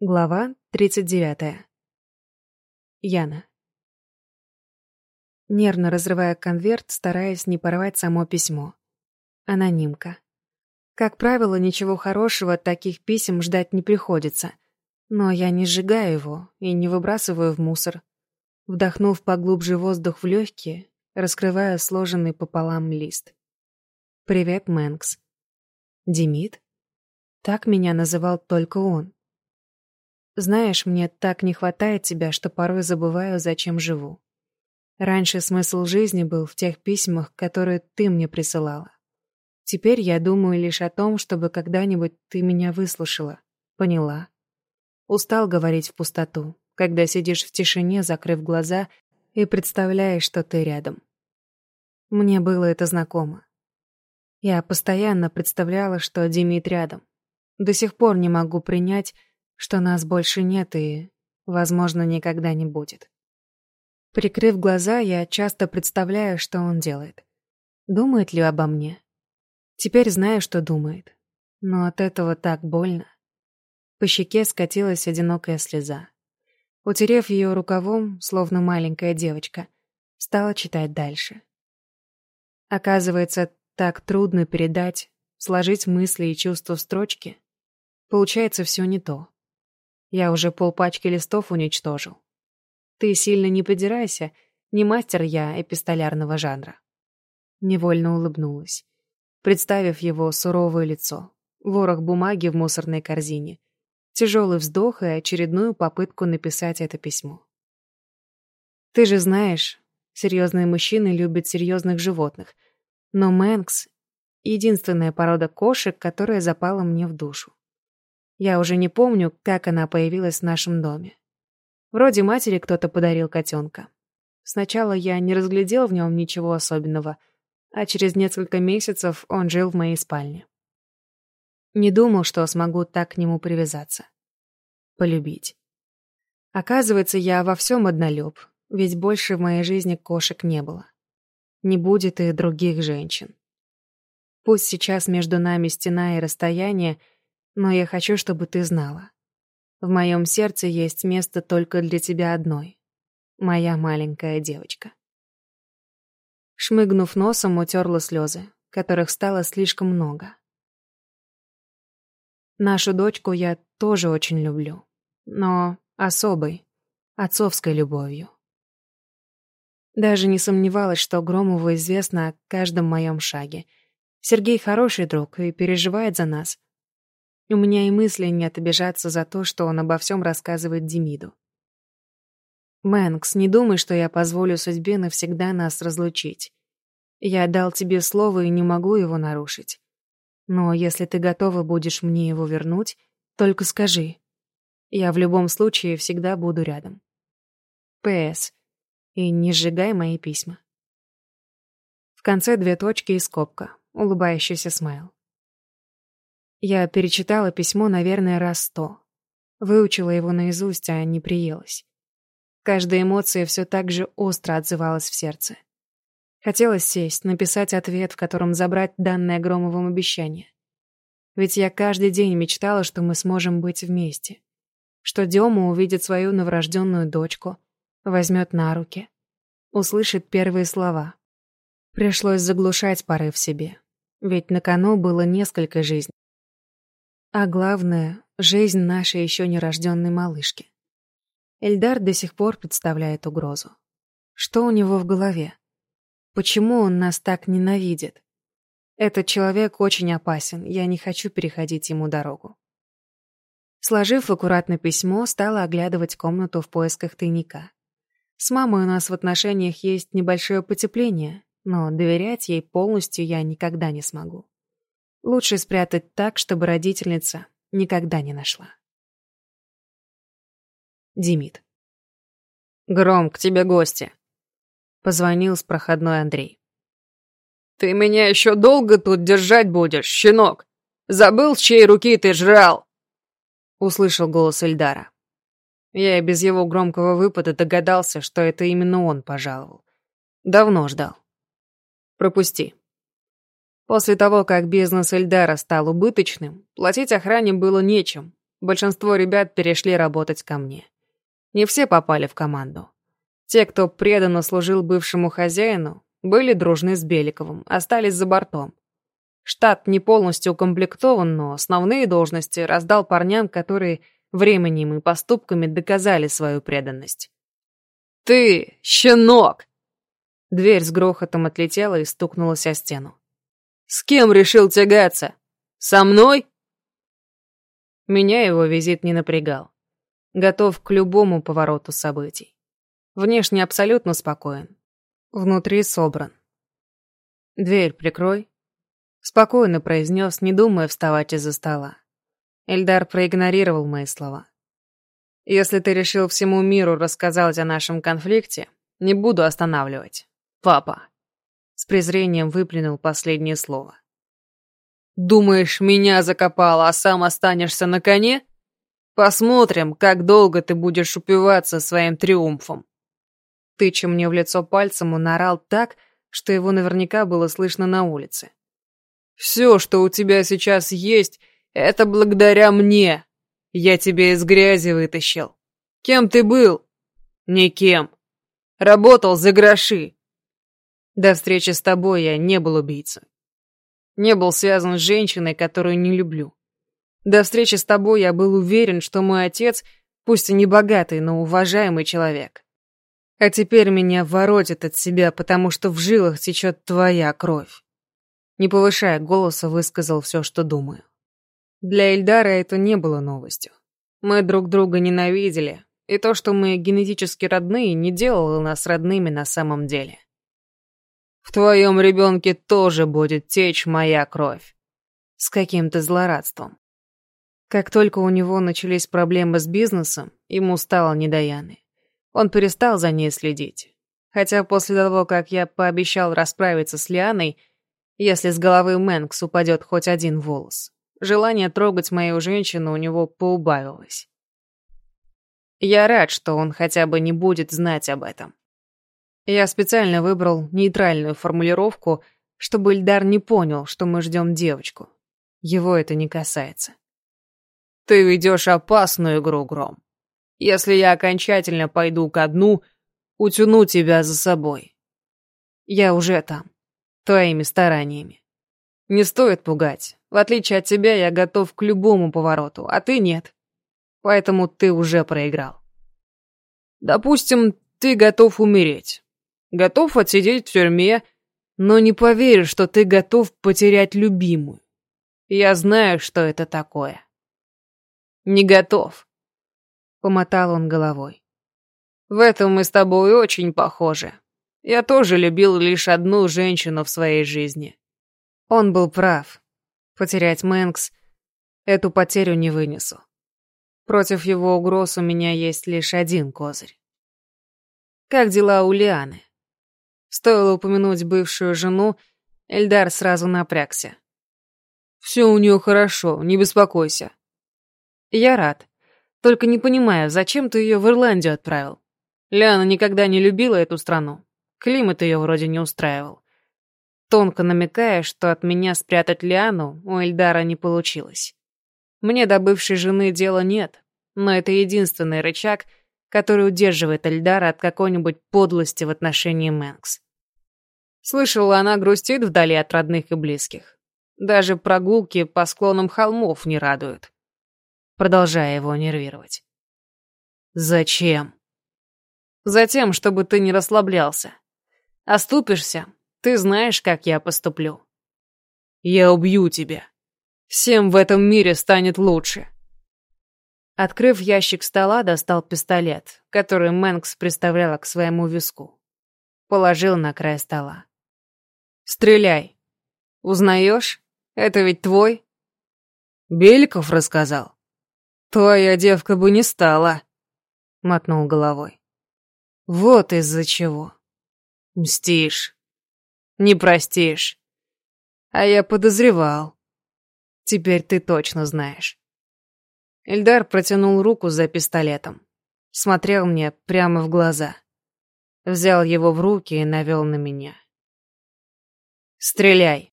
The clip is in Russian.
Глава 39. Яна. Нервно разрывая конверт, стараясь не порвать само письмо. Анонимка. Как правило, ничего хорошего от таких писем ждать не приходится. Но я не сжигаю его и не выбрасываю в мусор. Вдохнув поглубже воздух в легкие, раскрываю сложенный пополам лист. «Привет, Мэнкс». «Демид?» Так меня называл только он. Знаешь, мне так не хватает тебя, что порой забываю, зачем живу. Раньше смысл жизни был в тех письмах, которые ты мне присылала. Теперь я думаю лишь о том, чтобы когда-нибудь ты меня выслушала, поняла. Устал говорить в пустоту, когда сидишь в тишине, закрыв глаза и представляешь, что ты рядом. Мне было это знакомо. Я постоянно представляла, что Димит рядом. До сих пор не могу принять, что нас больше нет и, возможно, никогда не будет. Прикрыв глаза, я часто представляю, что он делает. Думает ли обо мне? Теперь знаю, что думает. Но от этого так больно. По щеке скатилась одинокая слеза. Утерев ее рукавом, словно маленькая девочка, стала читать дальше. Оказывается, так трудно передать, сложить мысли и чувства в строчки. Получается все не то. Я уже полпачки листов уничтожил. Ты сильно не подирайся, не мастер я эпистолярного жанра. Невольно улыбнулась, представив его суровое лицо, ворох бумаги в мусорной корзине, тяжелый вздох и очередную попытку написать это письмо. Ты же знаешь, серьезные мужчины любят серьезных животных, но Мэнкс — единственная порода кошек, которая запала мне в душу. Я уже не помню, как она появилась в нашем доме. Вроде матери кто-то подарил котенка. Сначала я не разглядел в нем ничего особенного, а через несколько месяцев он жил в моей спальне. Не думал, что смогу так к нему привязаться. Полюбить. Оказывается, я во всем однолюб, ведь больше в моей жизни кошек не было. Не будет и других женщин. Пусть сейчас между нами стена и расстояние — но я хочу, чтобы ты знала. В моем сердце есть место только для тебя одной. Моя маленькая девочка. Шмыгнув носом, утерла слезы, которых стало слишком много. Нашу дочку я тоже очень люблю, но особой, отцовской любовью. Даже не сомневалась, что Громову известно о каждом моем шаге. Сергей хороший друг и переживает за нас, у меня и мысли нет обижаться за то, что он обо всем рассказывает Демиду. «Мэнкс, не думай, что я позволю судьбе навсегда нас разлучить. Я дал тебе слово и не могу его нарушить. Но если ты готова будешь мне его вернуть, только скажи. Я в любом случае всегда буду рядом. П.С. И не сжигай мои письма». В конце две точки и скобка, улыбающийся смайл. Я перечитала письмо, наверное, раз сто. Выучила его наизусть, а не приелась. Каждая эмоция все так же остро отзывалась в сердце. Хотелось сесть, написать ответ, в котором забрать данное Громовым обещание. Ведь я каждый день мечтала, что мы сможем быть вместе. Что Дема увидит свою новорожденную дочку, возьмет на руки, услышит первые слова. Пришлось заглушать порыв себе. Ведь на кону было несколько жизней. А главное — жизнь нашей еще нерожденной малышки. Эльдар до сих пор представляет угрозу. Что у него в голове? Почему он нас так ненавидит? Этот человек очень опасен, я не хочу переходить ему дорогу. Сложив аккуратно письмо, стала оглядывать комнату в поисках тайника. С мамой у нас в отношениях есть небольшое потепление, но доверять ей полностью я никогда не смогу. Лучше спрятать так, чтобы родительница никогда не нашла. Димит. «Гром, к тебе гости», — позвонил с проходной Андрей. «Ты меня еще долго тут держать будешь, щенок? Забыл, с чьей руки ты жрал?» Услышал голос Эльдара. Я и без его громкого выпада догадался, что это именно он пожаловал. Давно ждал. «Пропусти», После того, как бизнес Эльдара стал убыточным, платить охране было нечем, большинство ребят перешли работать ко мне. Не все попали в команду. Те, кто преданно служил бывшему хозяину, были дружны с Беликовым, остались за бортом. Штат не полностью укомплектован, но основные должности раздал парням, которые временем и поступками доказали свою преданность. «Ты, щенок!» Дверь с грохотом отлетела и стукнулась о стену. «С кем решил тягаться? Со мной?» Меня его визит не напрягал. Готов к любому повороту событий. Внешне абсолютно спокоен. Внутри собран. «Дверь прикрой», — спокойно произнес, не думая вставать из-за стола. Эльдар проигнорировал мои слова. «Если ты решил всему миру рассказать о нашем конфликте, не буду останавливать. Папа». С презрением выплюнул последнее слово. Думаешь, меня закопало, а сам останешься на коне? Посмотрим, как долго ты будешь упиваться своим триумфом. Тыча мне в лицо пальцем, он орал так, что его наверняка было слышно на улице. Все, что у тебя сейчас есть, это благодаря мне. Я тебя из грязи вытащил. Кем ты был? Никем. Работал за гроши. До встречи с тобой я не был убийцей. Не был связан с женщиной, которую не люблю. До встречи с тобой я был уверен, что мой отец, пусть и не богатый, но уважаемый человек. А теперь меня воротит от себя, потому что в жилах течет твоя кровь. Не повышая голоса, высказал все, что думаю. Для Эльдара это не было новостью. Мы друг друга ненавидели, и то, что мы генетически родные, не делало нас родными на самом деле. В твоем ребенке тоже будет течь моя кровь. С каким-то злорадством. Как только у него начались проблемы с бизнесом, ему стало не до Яны. Он перестал за ней следить. Хотя после того, как я пообещал расправиться с Лианой, если с головы Мэнкс упадет хоть один волос, желание трогать мою женщину у него поубавилось. Я рад, что он хотя бы не будет знать об этом. Я специально выбрал нейтральную формулировку, чтобы Ильдар не понял, что мы ждем девочку. Его это не касается. Ты ведешь опасную игру, Гром. Если я окончательно пойду ко дну, утяну тебя за собой. Я уже там. Твоими стараниями. Не стоит пугать. В отличие от тебя, я готов к любому повороту, а ты нет. Поэтому ты уже проиграл. Допустим, ты готов умереть. Готов отсидеть в тюрьме, но не поверю, что ты готов потерять любимую. Я знаю, что это такое. Не готов. Помотал он головой. В этом мы с тобой очень похожи. Я тоже любил лишь одну женщину в своей жизни. Он был прав. Потерять Мэнкс — эту потерю не вынесу. Против его угроз у меня есть лишь один козырь. Как дела у Лианы? Стоило упомянуть бывшую жену, Эльдар сразу напрягся. «Все у нее хорошо, не беспокойся». «Я рад. Только не понимаю, зачем ты ее в Ирландию отправил? Ляна никогда не любила эту страну. Климат ее вроде не устраивал. Тонко намекая, что от меня спрятать Лиану у Эльдара не получилось. Мне до бывшей жены дела нет, но это единственный рычаг — который удерживает Эльдара от какой-нибудь подлости в отношении Мэнкс. Слышала, она грустит вдали от родных и близких. Даже прогулки по склонам холмов не радуют. Продолжая его нервировать. «Зачем?» «Затем, чтобы ты не расслаблялся. Оступишься, ты знаешь, как я поступлю». «Я убью тебя. Всем в этом мире станет лучше». Открыв ящик стола, достал пистолет, который Мэнкс приставляла к своему виску. Положил на край стола. «Стреляй. Узнаешь? Это ведь твой?» Беликов рассказал. «Твоя девка бы не стала», — мотнул головой. «Вот из-за чего. Мстишь. Не простишь. А я подозревал. Теперь ты точно знаешь». Эльдар протянул руку за пистолетом. Смотрел мне прямо в глаза. Взял его в руки и навел на меня. «Стреляй!»